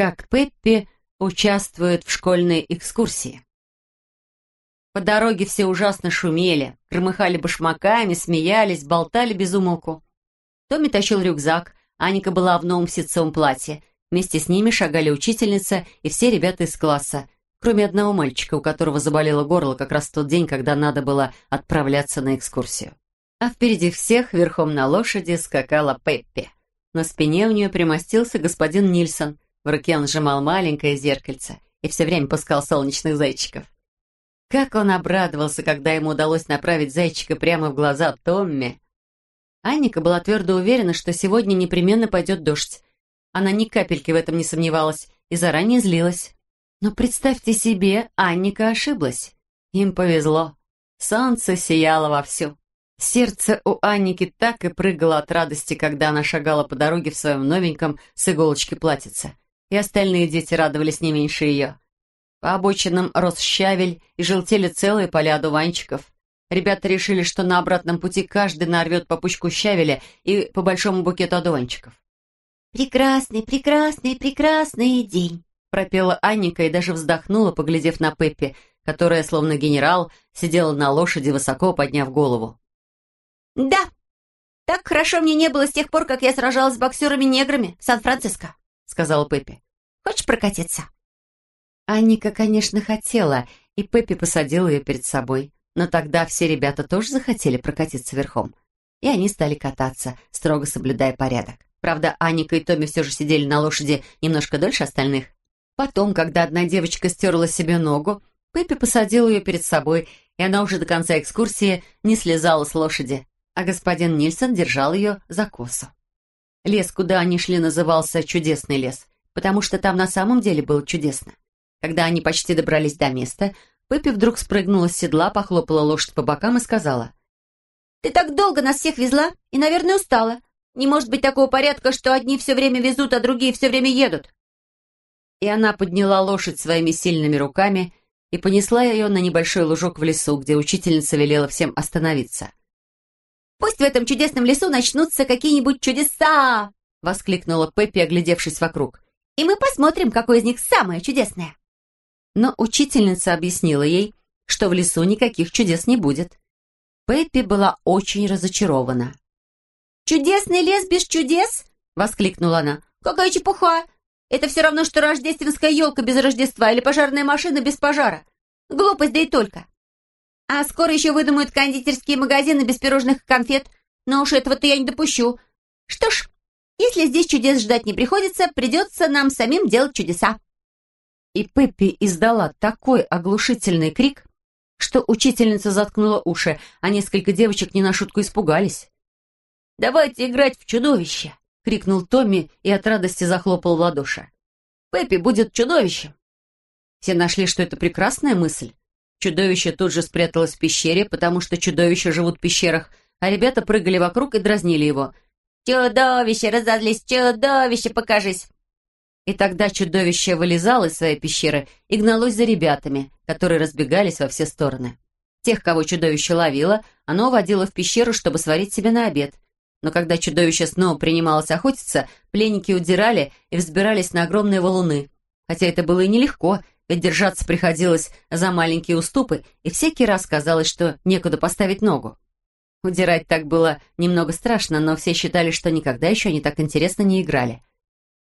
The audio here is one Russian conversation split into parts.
как Пеппи участвует в школьной экскурсии. По дороге все ужасно шумели, громыхали башмаками, смеялись, болтали без умолку. Томми тащил рюкзак, Аника была в новом ситцевом платье. Вместе с ними шагали учительница и все ребята из класса, кроме одного мальчика, у которого заболело горло как раз в тот день, когда надо было отправляться на экскурсию. А впереди всех, верхом на лошади, скакала Пеппи. На спине у нее примостился господин Нильсон. В руке он сжимал маленькое зеркальце и все время пускал солнечных зайчиков. Как он обрадовался, когда ему удалось направить зайчика прямо в глаза Томми. Анника была твердо уверена, что сегодня непременно пойдет дождь. Она ни капельки в этом не сомневалась и заранее злилась. Но представьте себе, Анника ошиблась. Им повезло. Солнце сияло вовсю. Сердце у Анники так и прыгало от радости, когда она шагала по дороге в своем новеньком с иголочки платьице. И остальные дети радовались не меньше ее. По обочинам рос щавель и желтели целые поля одуванчиков. Ребята решили, что на обратном пути каждый нарвет по пучку щавеля и по большому букету одуванчиков. «Прекрасный, прекрасный, прекрасный день!» пропела Анника и даже вздохнула, поглядев на Пеппи, которая, словно генерал, сидела на лошади, высоко подняв голову. «Да, так хорошо мне не было с тех пор, как я сражалась с боксерами-неграми в Сан-Франциско», сказала Пеппи. «Хочешь прокатиться?» Анника, конечно, хотела, и Пеппи посадила ее перед собой. Но тогда все ребята тоже захотели прокатиться верхом. И они стали кататься, строго соблюдая порядок. Правда, Аника и Томми все же сидели на лошади немножко дольше остальных. Потом, когда одна девочка стерла себе ногу, Пеппи посадил ее перед собой, и она уже до конца экскурсии не слезала с лошади, а господин Нильсон держал ее за косу. Лес, куда они шли, назывался «Чудесный лес», потому что там на самом деле было чудесно. Когда они почти добрались до места, Пеппи вдруг спрыгнула с седла, похлопала лошадь по бокам и сказала. «Ты так долго нас всех везла и, наверное, устала. Не может быть такого порядка, что одни все время везут, а другие все время едут». И она подняла лошадь своими сильными руками и понесла ее на небольшой лужок в лесу, где учительница велела всем остановиться. «Пусть в этом чудесном лесу начнутся какие-нибудь чудеса!» — воскликнула Пеппи, оглядевшись вокруг. «И мы посмотрим, какое из них самое чудесное!» Но учительница объяснила ей, что в лесу никаких чудес не будет. Пеппи была очень разочарована. «Чудесный лес без чудес?» — воскликнула она. «Какая чепуха! Это все равно, что рождественская елка без Рождества или пожарная машина без пожара. Глупость, да и только. А скоро еще выдумают кондитерские магазины без пирожных и конфет. Но уж этого-то я не допущу. Что ж, если здесь чудес ждать не приходится, придется нам самим делать чудеса». И Пеппи издала такой оглушительный крик, что учительница заткнула уши, а несколько девочек не на шутку испугались. «Давайте играть в чудовище!» — крикнул Томми и от радости захлопал в ладоши. «Пеппи будет чудовищем!» Все нашли, что это прекрасная мысль. Чудовище тут же спряталось в пещере, потому что чудовища живут в пещерах, а ребята прыгали вокруг и дразнили его. «Чудовище, разозлись, чудовище, покажись!» И тогда чудовище вылезало из своей пещеры и гналось за ребятами, которые разбегались во все стороны. Тех, кого чудовище ловило, оно водило в пещеру, чтобы сварить себе на обед. Но когда чудовище снова принималось охотиться, пленники удирали и взбирались на огромные валуны. Хотя это было и нелегко, ведь держаться приходилось за маленькие уступы, и всякий раз казалось, что некуда поставить ногу. Удирать так было немного страшно, но все считали, что никогда еще они так интересно не играли.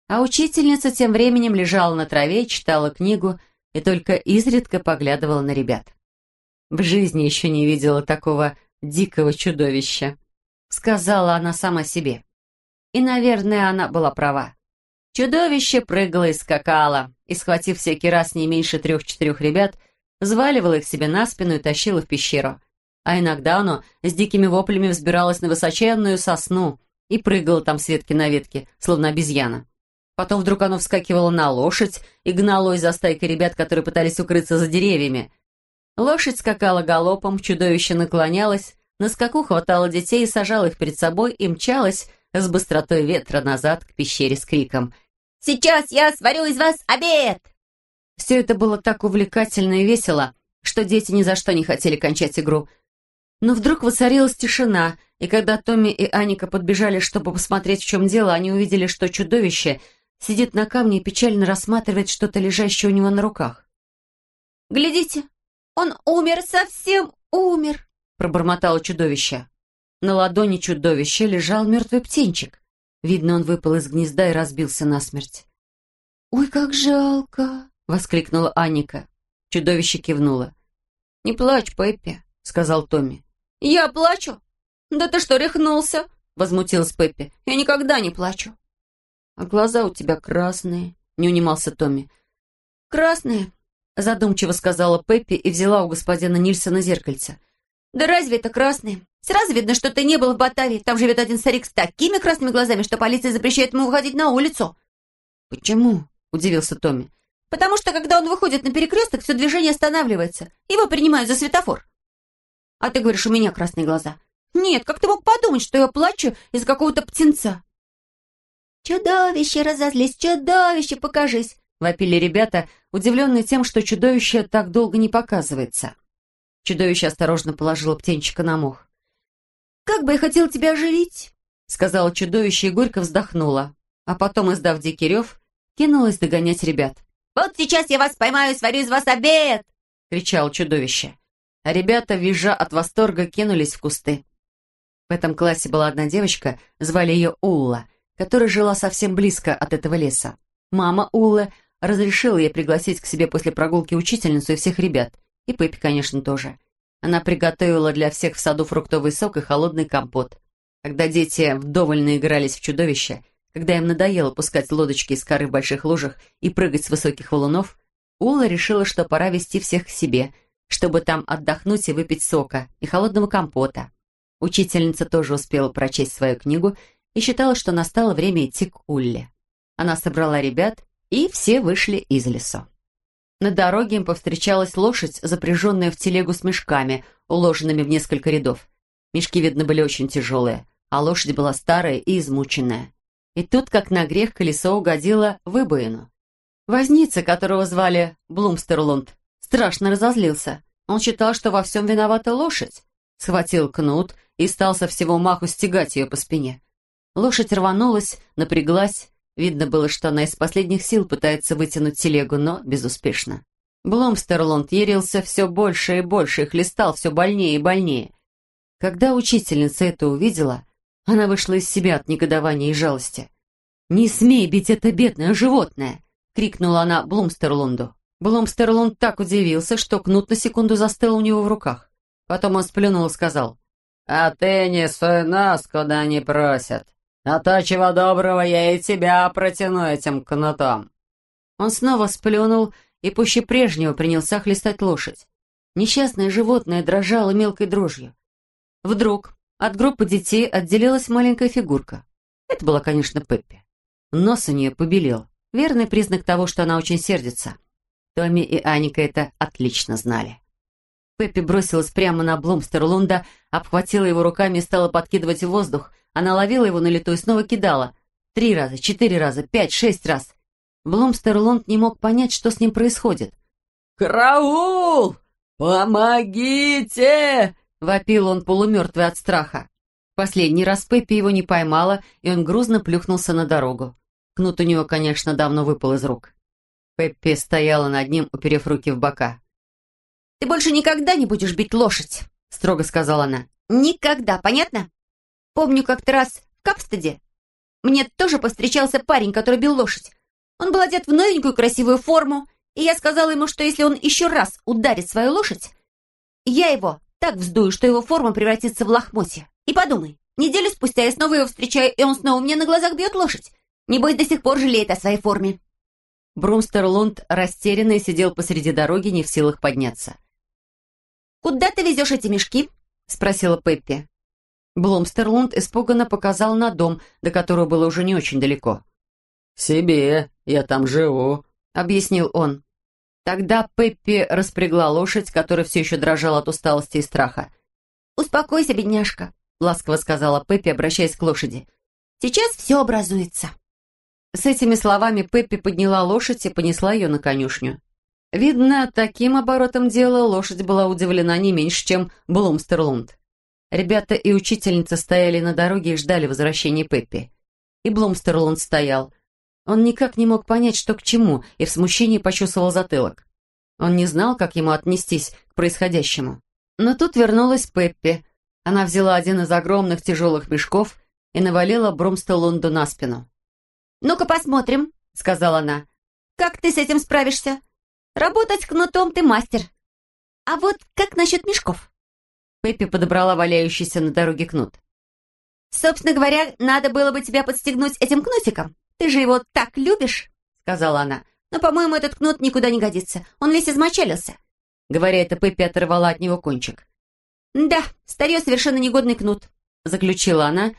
А учительница тем временем лежала на траве, читала книгу и только изредка поглядывала на ребят. В жизни еще не видела такого дикого чудовища, сказала она сама себе. И, наверное, она была права. Чудовище прыгало и скакало, и, схватив всякий раз не меньше трех-четырех ребят, взваливало их себе на спину и тащило в пещеру. А иногда оно с дикими воплями взбиралось на высоченную сосну и прыгало там с ветки на ветке, словно обезьяна. Потом вдруг оно вскакивало на лошадь и гналось за стайкой ребят, которые пытались укрыться за деревьями. Лошадь скакала галопом, чудовище наклонялось, на скаку хватало детей и сажало их перед собой и мчалось с быстротой ветра назад к пещере с криком «Сейчас я сварю из вас обед!» Все это было так увлекательно и весело, что дети ни за что не хотели кончать игру. Но вдруг воцарилась тишина, и когда Томми и Аника подбежали, чтобы посмотреть, в чем дело, они увидели, что чудовище — сидит на камне и печально рассматривает что-то лежащее у него на руках. «Глядите, он умер, совсем умер!» пробормотало чудовище. На ладони чудовища лежал мертвый птенчик. Видно, он выпал из гнезда и разбился насмерть. «Ой, как жалко!» — воскликнула Аника. Чудовище кивнуло. «Не плачь, Пеппи», — сказал Томми. «Я плачу? Да ты что, рехнулся?» — возмутилась Пеппи. «Я никогда не плачу». «А глаза у тебя красные», — не унимался Томми. «Красные?» — задумчиво сказала Пеппи и взяла у господина Нильсона зеркальце. «Да разве это красные? Сразу видно, что ты не был в Батавии. Там живет один старик с такими красными глазами, что полиция запрещает ему выходить на улицу». «Почему?» — удивился Томми. «Потому что, когда он выходит на перекресток, все движение останавливается. Его принимают за светофор». «А ты говоришь, у меня красные глаза». «Нет, как ты мог подумать, что я плачу из-за какого-то птенца?» «Чудовище, разозлись, чудовище, покажись!» — вопили ребята, удивленные тем, что чудовище так долго не показывается. Чудовище осторожно положило птенчика на мох. «Как бы я хотел тебя оживить!» — сказала чудовище и горько вздохнула. А потом, издав дикий рев, кинулась догонять ребят. «Вот сейчас я вас поймаю и сварю из вас обед!» — кричало чудовище. А ребята, визжа от восторга, кинулись в кусты. В этом классе была одна девочка, звали ее Улла, которая жила совсем близко от этого леса. Мама Уллы разрешила ей пригласить к себе после прогулки учительницу и всех ребят — и Пеппи, конечно, тоже. Она приготовила для всех в саду фруктовый сок и холодный компот. Когда дети вдоволь наигрались в чудовище, когда им надоело пускать лодочки из коры в больших лужах и прыгать с высоких валунов, Ула решила, что пора вести всех к себе, чтобы там отдохнуть и выпить сока и холодного компота. Учительница тоже успела прочесть свою книгу и считала, что настало время идти к Улле. Она собрала ребят, и все вышли из лесу. На дороге им повстречалась лошадь, запряженная в телегу с мешками, уложенными в несколько рядов. Мешки, видно, были очень тяжелые, а лошадь была старая и измученная. И тут, как на грех, колесо угодило выбоину. Возница, которого звали Блумстерлунд, страшно разозлился. Он считал, что во всем виновата лошадь. Схватил кнут и стал со всего маху стегать ее по спине. Лошадь рванулась, напряглась, Видно было, что она из последних сил пытается вытянуть телегу, но безуспешно. Бломстерлонд ярился все больше и больше и хлестал все больнее и больнее. Когда учительница это увидела, она вышла из себя от негодования и жалости. «Не смей бить это бедное животное!» — крикнула она Блумстерлунду. Блумстерлунд так удивился, что кнут на секунду застыл у него в руках. Потом он сплюнул и сказал, «А ты не суй нос, куда не просят. А то, чего доброго, я и тебя протяну этим кнутом». Он снова сплюнул и пуще прежнего принялся хлестать лошадь. Несчастное животное дрожало мелкой дрожью. Вдруг от группы детей отделилась маленькая фигурка. Это была, конечно, Пеппи. Нос у нее побелел. Верный признак того, что она очень сердится. Томми и Аника это отлично знали. Пеппи бросилась прямо на Блумстерлунда, обхватила его руками и стала подкидывать в воздух, она ловила его на лету и снова кидала. Три раза, четыре раза, пять, шесть раз. Блумстерлонд не мог понять, что с ним происходит. «Караул! Помогите!» — вопил он полумертвый от страха. Последний раз Пеппи его не поймала, и он грузно плюхнулся на дорогу. Кнут у него, конечно, давно выпал из рук. Пеппи стояла над ним, уперев руки в бока. «Ты больше никогда не будешь бить лошадь», — строго сказала она. «Никогда, понятно?» Помню как-то раз в Капстеде мне тоже повстречался парень, который бил лошадь. Он был одет в новенькую красивую форму, и я сказала ему, что если он еще раз ударит свою лошадь, я его так вздую, что его форма превратится в лохмотье. И подумай, неделю спустя я снова его встречаю, и он снова мне на глазах бьет лошадь. Небось, до сих пор жалеет о своей форме. Брумстер Лунд растерянный сидел посреди дороги, не в силах подняться. «Куда ты везешь эти мешки?» — спросила Пеппи. Бломстерлунд испуганно показал на дом, до которого было уже не очень далеко. «Себе, я там живу», — объяснил он. Тогда Пеппи распрягла лошадь, которая все еще дрожала от усталости и страха. «Успокойся, бедняжка», — ласково сказала Пеппи, обращаясь к лошади. «Сейчас все образуется». С этими словами Пеппи подняла лошадь и понесла ее на конюшню. Видно, таким оборотом дела лошадь была удивлена не меньше, чем Блумстерлунд. Ребята и учительница стояли на дороге и ждали возвращения Пеппи. И Блумстерлунд стоял. Он никак не мог понять, что к чему, и в смущении почувствовал затылок. Он не знал, как ему отнестись к происходящему. Но тут вернулась Пеппи. Она взяла один из огромных тяжелых мешков и навалила Брумстелунду на спину. «Ну-ка посмотрим», — сказала она. «Как ты с этим справишься? Работать кнутом ты мастер. А вот как насчет мешков?» Пеппи подобрала валяющийся на дороге кнут. «Собственно говоря, надо было бы тебя подстегнуть этим кнутиком. Ты же его так любишь», — сказала она. «Но, по-моему, этот кнут никуда не годится. Он весь измочалился». Говоря это, Пеппи оторвала от него кончик. «Да, старье совершенно негодный кнут», — заключила она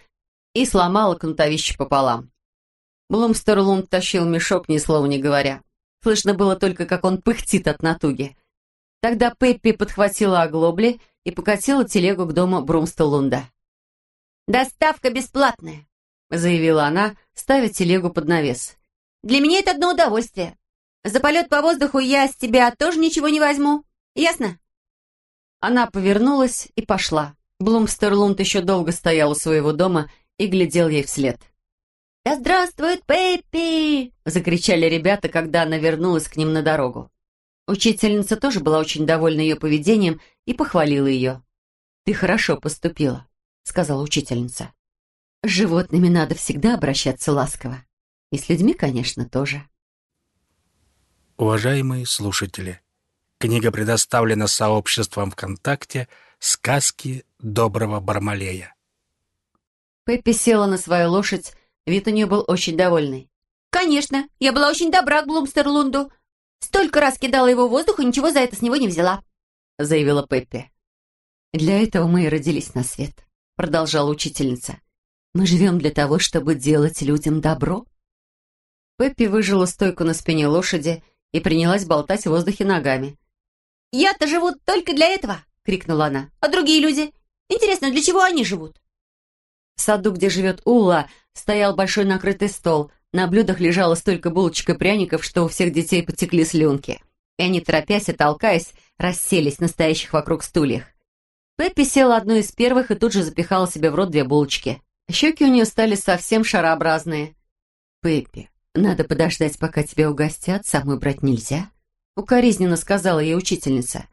и сломала кнутовище пополам. Блумстерлунд тащил мешок, ни слова не говоря. Слышно было только, как он пыхтит от натуги. Тогда Пеппи подхватила оглобли и покатила телегу к дому Брумстелунда. «Доставка бесплатная», — заявила она, ставя телегу под навес. «Для меня это одно удовольствие. За полет по воздуху я с тебя тоже ничего не возьму. Ясно?» Она повернулась и пошла. Блумстерлунд еще долго стоял у своего дома и глядел ей вслед. «Да здравствует Пеппи!» — закричали ребята, когда она вернулась к ним на дорогу. Учительница тоже была очень довольна ее поведением и похвалила ее. «Ты хорошо поступила», — сказала учительница. С животными надо всегда обращаться ласково. И с людьми, конечно, тоже. Уважаемые слушатели, книга предоставлена сообществом ВКонтакте «Сказки доброго Бармалея». Пеппи села на свою лошадь, вид у нее был очень довольный. «Конечно, я была очень добра к Блумстерлунду. Столько раз кидала его в воздух и ничего за это с него не взяла», — заявила Пеппи. «Для этого мы и родились на свет», — продолжала учительница. Мы живем для того, чтобы делать людям добро. Пеппи выжила стойку на спине лошади и принялась болтать в воздухе ногами. «Я-то живу только для этого!» — крикнула она. «А другие люди? Интересно, для чего они живут?» В саду, где живет Улла, стоял большой накрытый стол. На блюдах лежало столько булочек и пряников, что у всех детей потекли слюнки. И они, торопясь и толкаясь, расселись на стоящих вокруг стульях. Пеппи села одной из первых и тут же запихала себе в рот две булочки. Щеки у нее стали совсем шарообразные. «Пеппи, надо подождать, пока тебя угостят, самую брать нельзя», — укоризненно сказала ей учительница.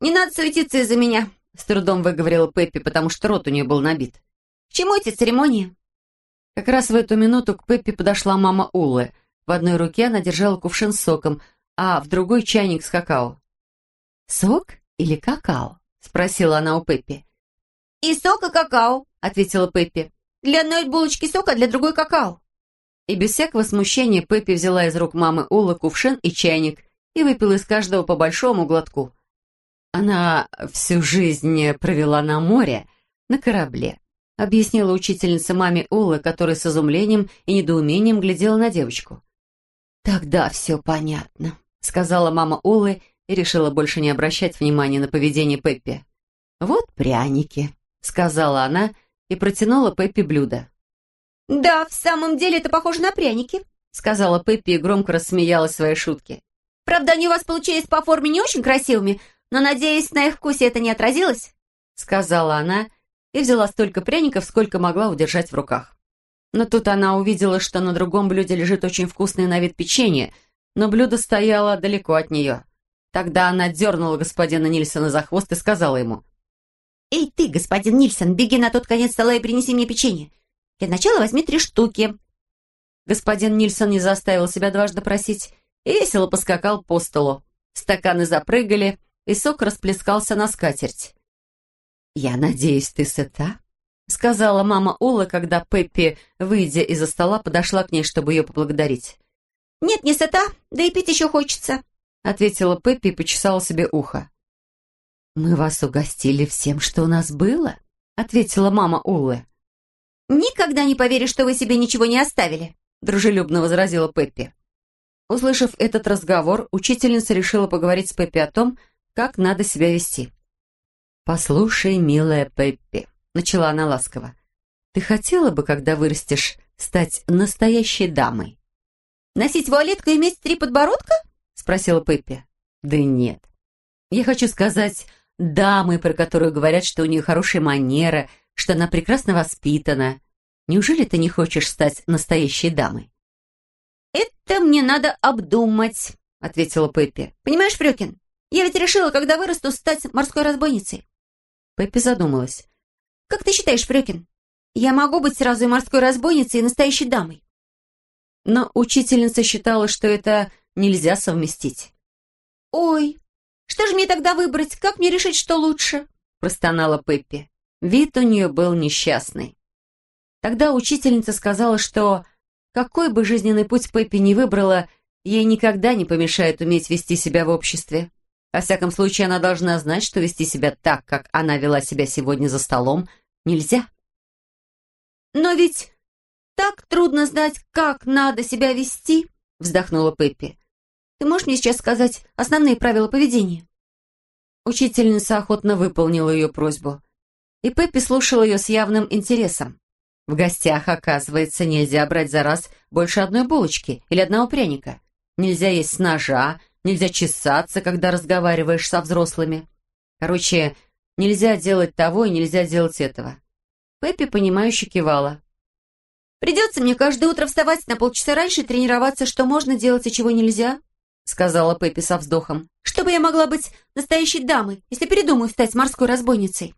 «Не надо суетиться из-за меня», — с трудом выговорила Пеппи, потому что рот у нее был набит. «К чему эти церемонии?» Как раз в эту минуту к Пеппи подошла мама Уллы. В одной руке она держала кувшин с соком, а в другой чайник с какао. «Сок или какао?» — спросила она у Пеппи. «И сок, и какао», — ответила Пеппи. «Для одной булочки сока, для другой какао». И без всякого смущения Пеппи взяла из рук мамы Уллы кувшин и чайник и выпила из каждого по большому глотку. Она всю жизнь провела на море, на корабле, объяснила учительница маме Уллы, которая с изумлением и недоумением глядела на девочку. «Тогда все понятно», — сказала мама Уллы и решила больше не обращать внимания на поведение Пеппи. «Вот пряники», — сказала она и протянула Пеппи блюдо. «Да, в самом деле это похоже на пряники», — сказала Пеппи и громко рассмеялась своей шутке. «Правда, они у вас получились по форме не очень красивыми, но, надеюсь, на их вкусе это не отразилось?» Сказала она и взяла столько пряников, сколько могла удержать в руках. Но тут она увидела, что на другом блюде лежит очень вкусное на вид печенье, но блюдо стояло далеко от нее. Тогда она дернула господина Нильсона за хвост и сказала ему, «Эй ты, господин Нильсон, беги на тот конец стола и принеси мне печенье. Для начала возьми три штуки». Господин Нильсон не заставил себя дважды просить и весело поскакал по столу. Стаканы запрыгали, и сок расплескался на скатерть. «Я надеюсь, ты сыта?» — сказала мама Ула, когда Пеппи, выйдя из-за стола, подошла к ней, чтобы ее поблагодарить. «Нет, не сыта, да и пить еще хочется», — ответила Пеппи и почесала себе ухо. «Мы вас угостили всем, что у нас было», — ответила мама Уллы. «Никогда не поверишь, что вы себе ничего не оставили», — дружелюбно возразила Пеппи. Услышав этот разговор, учительница решила поговорить с Пеппи о том, как надо себя вести. «Послушай, милая Пеппи», — начала она ласково, «ты хотела бы, когда вырастешь, стать настоящей дамой?» «Носить вуалетку и иметь три подбородка?» — спросила Пеппи. «Да нет. Я хочу сказать, дамы, про которую говорят, что у нее хорошая манера, что она прекрасно воспитана. Неужели ты не хочешь стать настоящей дамой? «Это мне надо обдумать», — ответила Пеппи. «Понимаешь, Фрёкин, я ведь решила, когда вырасту, стать морской разбойницей». Пеппи задумалась. «Как ты считаешь, Фрёкин, я могу быть сразу и морской разбойницей, и настоящей дамой?» Но учительница считала, что это нельзя совместить. «Ой, что же мне тогда выбрать? Как мне решить, что лучше?» простонала Пеппи. Вид у нее был несчастный. Тогда учительница сказала, что какой бы жизненный путь Пеппи ни выбрала, ей никогда не помешает уметь вести себя в обществе. Во всяком случае, она должна знать, что вести себя так, как она вела себя сегодня за столом, нельзя. «Но ведь так трудно знать, как надо себя вести», — вздохнула Пеппи. «Ты можешь мне сейчас сказать основные правила поведения?» Учительница охотно выполнила ее просьбу. И Пеппи слушала ее с явным интересом. В гостях, оказывается, нельзя брать за раз больше одной булочки или одного пряника. Нельзя есть с ножа, нельзя чесаться, когда разговариваешь со взрослыми. Короче, нельзя делать того и нельзя делать этого. Пеппи, понимающе кивала. «Придется мне каждое утро вставать на полчаса раньше и тренироваться, что можно делать и чего нельзя», сказала Пеппи со вздохом. «Чтобы я могла быть настоящей дамой, если передумаю стать морской разбойницей».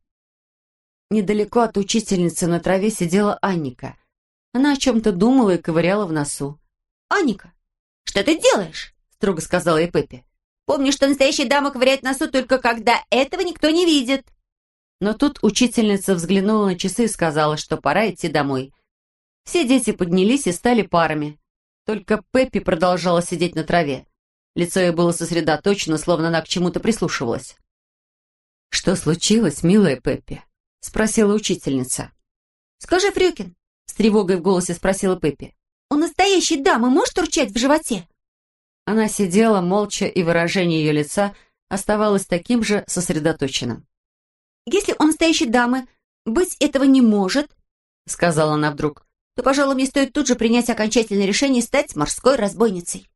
Недалеко от учительницы на траве сидела Анника. Она о чем-то думала и ковыряла в носу. «Анника, что ты делаешь?» Строго сказала ей Пеппи. «Помни, что настоящая дама ковыряет носу только когда этого никто не видит». Но тут учительница взглянула на часы и сказала, что пора идти домой. Все дети поднялись и стали парами. Только Пеппи продолжала сидеть на траве. Лицо ее было сосредоточено, словно она к чему-то прислушивалась. «Что случилось, милая Пеппи?» — спросила учительница. «Скажи, Фрюкин», — с тревогой в голосе спросила Пеппи. «У настоящей дамы может урчать в животе?» Она сидела молча, и выражение ее лица оставалось таким же сосредоточенным. «Если у настоящей дамы быть этого не может», — сказала она вдруг, «то, пожалуй, мне стоит тут же принять окончательное решение стать морской разбойницей».